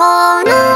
この